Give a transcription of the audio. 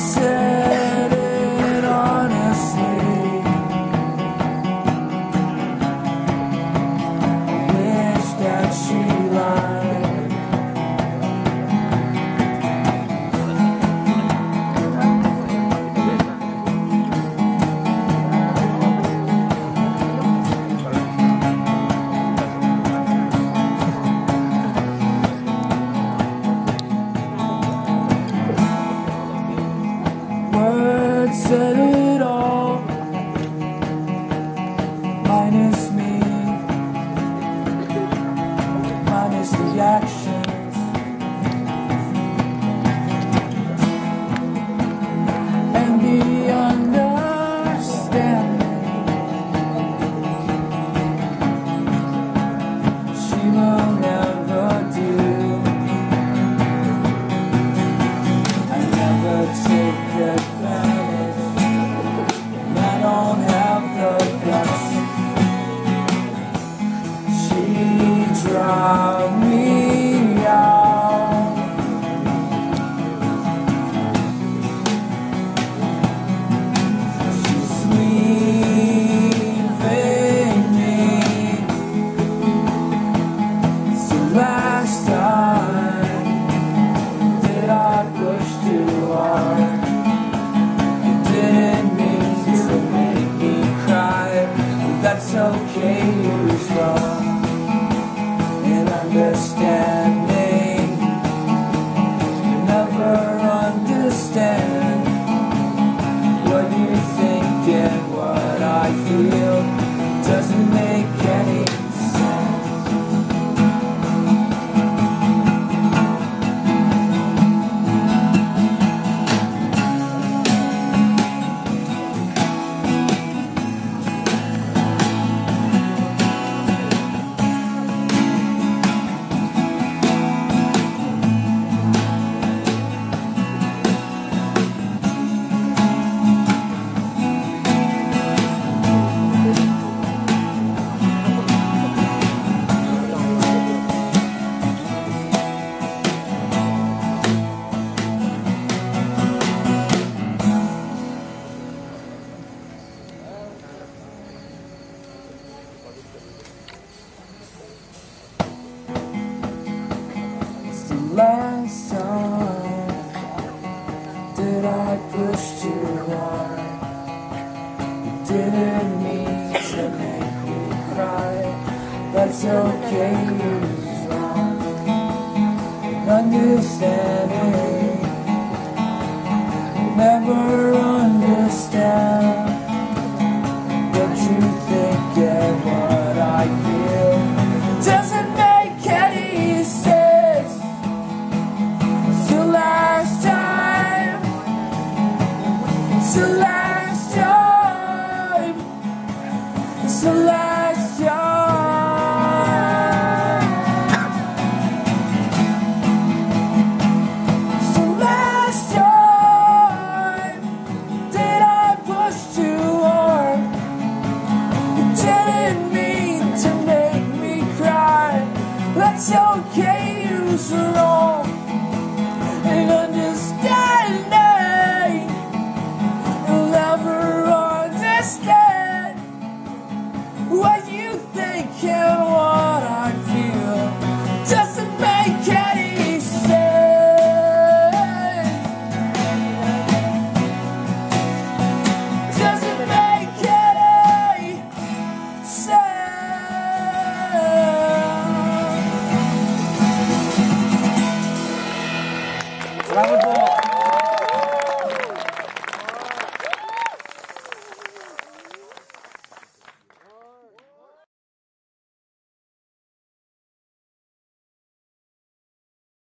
said said it all. Minus me. Minus the action. it's okay. I pushed too hard? You didn't mean to make me cry. That's okay, You're wrong. And understand. to laugh.